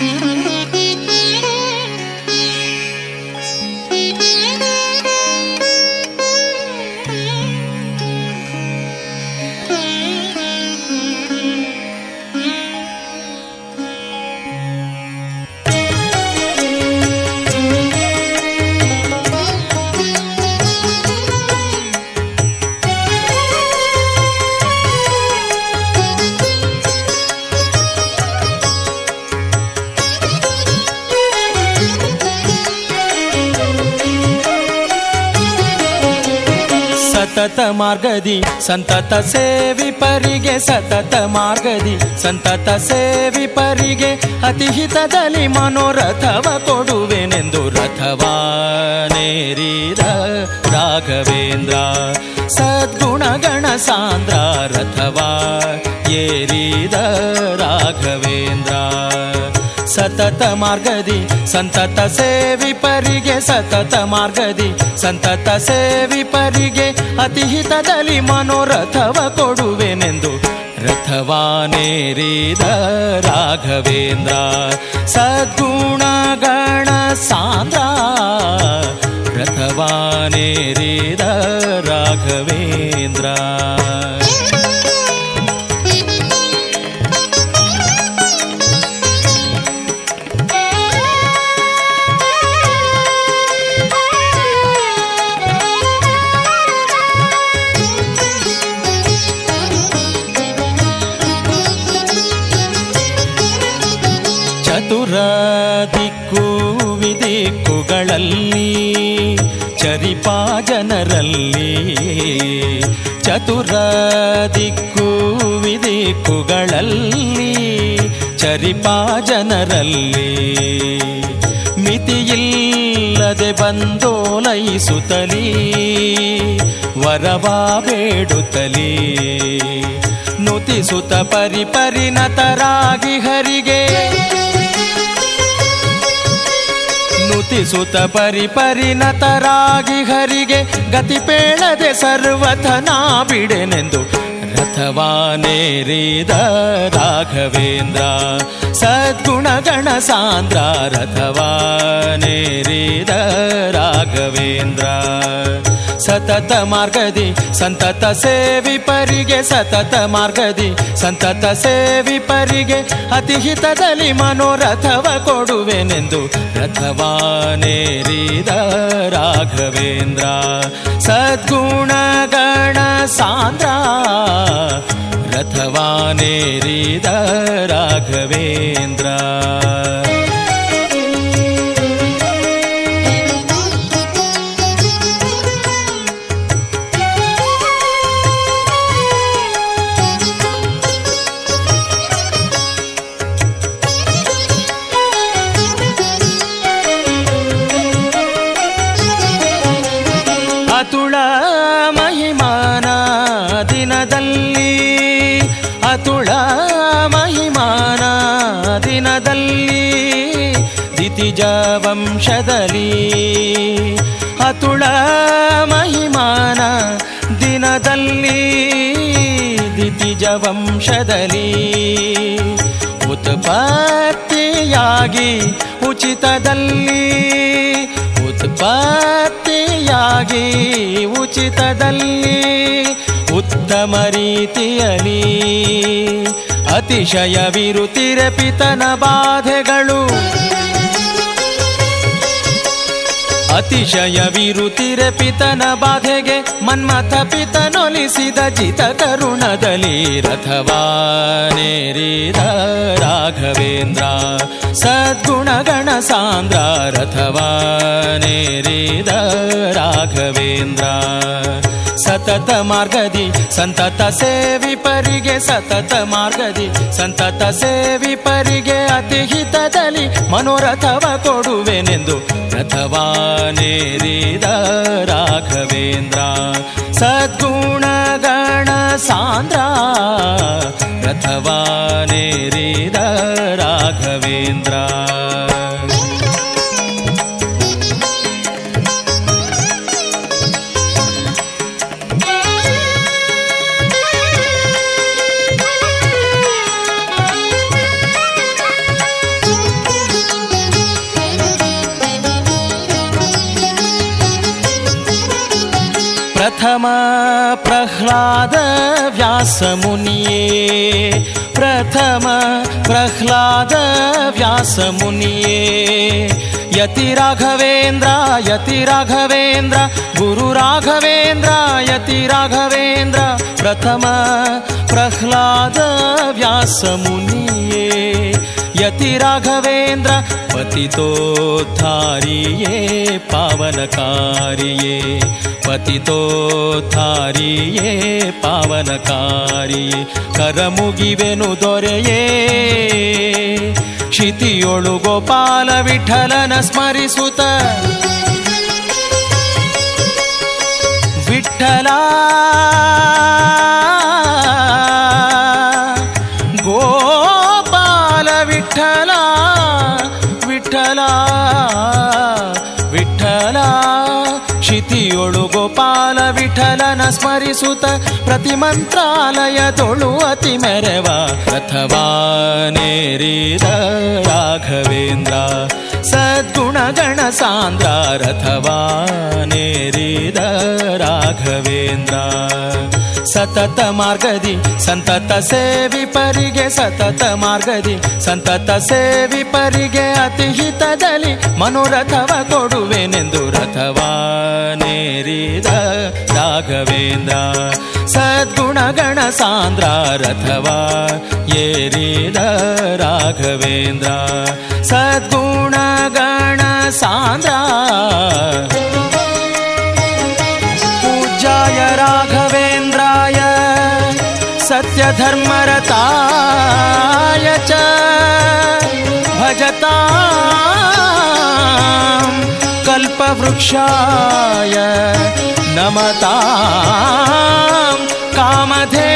Mm-hmm. ಸತತ ಮಾರ್ಗದಿ, ಸಂತತ ಸೇವಿ ಪರಿಗೆ ಸತತ ಮಾರ್ಗದಿ, ಸಂತತ ಸೇವಿಪರಿಗೆ ಅತಿ ಹಿತದಲ್ಲಿ ಮನೋರಥವ ಕೊಡುವೆನೆಂದು ರಥವಾನೇರಿದ ರಾಘವೇಂದ್ರ. ಸದ್ಗುಣಗಣ ಸಾಂದ್ರ ರಥವಾ ಏರಿದ ರಾಘವೇಂದ್ರ. ಸತತ ಮಾರ್ಗದಿ, ಸಂತತ ಸೇವಿ ಪರಿಗೆ ಸತತ ಮಾರ್ಗದಿ, ಸಂತತ ಸೇವಿಪರಿಗೆ ಅತಿ ಹಿತದಲ್ಲಿ ಮನೋರಥವ ಕೊಡುವೆನೆಂದು ರಥವಾನೇರಿದ ರಾಘವೇಂದ್ರ, ಸದ್ಗುಣಗಣ ಸಾಂದ್ರ, ರಥವಾನೇರಿದ ರಾಘವೇಂದ್ರ. ದಿಕ್ಕು ವಿದಿಕ್ಕುಗಳಲ್ಲಿ ಚರಿಪಾ ಜನರಲ್ಲಿ, ಚತುರ ದಿಕ್ಕು ವಿದಿಕ್ಕುಗಳಲ್ಲಿ ಚರಿಪಾ ಜನರಲ್ಲಿ, ಮಿತಿಯಿಲ್ಲದೆ ಬಂದೋಲೈಸುತ್ತಲೀ, ವರವಾ ಬೇಡುತ್ತಲೀ, ನುತಿಸುತ್ತ ಪರಿ ನುತಿಸುತ್ತ ಪರಿ ಪರಿಣತರಾಗಿ ಹರಿಗೆ ಗತಿ ಪೇಳದೆ ಸರ್ವಥನಾ ಬಿಡೆನೆಂದು ರಥವಾನೇರಿದ ರಾಘವೇಂದ್ರ ಸದ್ಗುಣಗಣ ಸಾಂದ್ರ ರಥವಾನೇರಿದ ರಾಘವೇಂದ್ರ. ಸತತ ಮಾರ್ಗದಿ, ಸಂತತ ಸೇವಿ ಪರಿಗೆ, ಸತತ ಮಾರ್ಗದಿ, ಸಂತತ ಸೇವಿ ಪರಿಗೆ ಹಿತದಲ್ಲಿ ಮನೋರಥವ ಕೊಡುವೆನೆಂದು ರಥವಾನೇರಿದ ರಾಘವೇಂದ್ರ. ಸದ್ಗುಣಗಣ ಸಾಂದ್ರ, ರಥವಾನೇರಿದ ರಾಘವೇಂದ್ರ. ದಿತಿಜ ವಂಶದಲ್ಲಿ ಅತುಳ ಮಹಿಮಾನ ದಿನದಲ್ಲಿ ದಿತಿಜ ವಂಶದಲ್ಲಿ ಉತ್ಪತ್ತಿಯಾಗಿ ಉಚಿತದಲ್ಲಿ ಉತ್ಪತ್ತಿಯಾಗಿ ಉಚಿತದಲ್ಲಿ ಉತ್ತಮ ರೀತಿಯಲ್ಲಿ ಅತಿಶಯವಿರುತ್ತಿರೆ ಪಿತನ ಬಾಧೆಗಳು ಅತಿಶಯವಿರುತ್ತಿರೆ ಪಿತನ ಬಾಧೆಗೆ ಮನ್ಮಥ ಪಿತನೊಲಿಸಿದ ಚಿತ ಕರುಣದಲ್ಲಿ ರಥವಾನೇರಿದ ರಾಘವೇಂದ್ರ. ಸದ್ಗುಣಗಣ ಸಾಂದ್ರ ರಥವಾನೇರಿದ ರಾಘವೇಂದ್ರ. ಸತತ ಮಾರ್ಗದಿ, ಸಂತತ ಸೇವಿಪರಿಗೆ ಸತತ ಮಾರ್ಗದಿ, ಸಂತತ ಸೇವಿಪರಿಗೆ ಅತಿ ಹಿತದಲ್ಲಿ ಮನೋರಥವ ಕೊಡುವೆನೆಂದು ರಥವಾನೇರಿದ ರಾಘವೇಂದ್ರ. ಸದ್ಗುಣಗಣ ಸಾಂದ್ರ ರಥವಾನೇರಿದ ರಾಘವೇಂದ್ರ. प्रथम प्रह्लादव्यासमुनिये प्रथम प्रह्लादव्यासमुनिये। यति राघवेन्द्र यति राघवेन्द्र गुरुराघवेन्द्र यति राघवेन्द्र प्रथम प्रह्लादव्यासमुनिये। यति राघ ಮಹೇಂದ್ರ ಪತಿ ತೋಥಾರಿಯೇ ಪಾವನ ಕಾರಿಯೇ ಪತಿ ತೋಥಾರಿಯೇ ಪಾವನ ಕಾರಿ ಕರ ಮುಗಿವೆನು ದೊರೆಯೇ. ಕ್ಷಿತಿಯೊಳು ಗೋಪಾಲ ವಿಠಲನ ಸ್ಮರಿಸುತ್ತ ವಿಠಲ. ಸ್ಮರಿಸುತ್ತ ಪ್ರತಿ ಮಂತ್ರಾಲಯದೊಳು ಅತಿ ಮೆರವ ಅಥವಾ ನೇರಿದ ರಾಘವೇಂದ್ರ. ಸದ್ಗುಣಗಣ ಸಾಂದ್ರ ರಥವಾ ನೇರಿದ ರಾಘವೇಂದ್ರ. ಸತತ ಮಾರ್ಗದಿ, ಸಂತತ ಸೇವಿ ಪರಿಗೆ, ಸತತ ಮಾರ್ಗದಿ, ಸಂತತ ಸೇವಿ ಪರಿಗೆ ಅತಿ ಹಿತದಲ್ಲಿ ಮನೋರಥವ ಕೊಡುವೆನೆಂದು ರಥವಾ ನೇರಿದ ರಾಘವೇಂದ್ರ ಸದ್ಗುಣಗಣ ಸಾಂದ್ರ ರಥವ ಏರಿದ ರಾಘವೇಂದ್ರ ಸದ್ಗುಣಗಣ ಸಾಂದ್ರ ಪೂಜ್ಯಾಯ ರಾಘವೇಂದ್ರಾಯ ಸತ್ಯಧರ್ಮರತಾಯ ಚ कल्पवृक्षाय नमता कामधे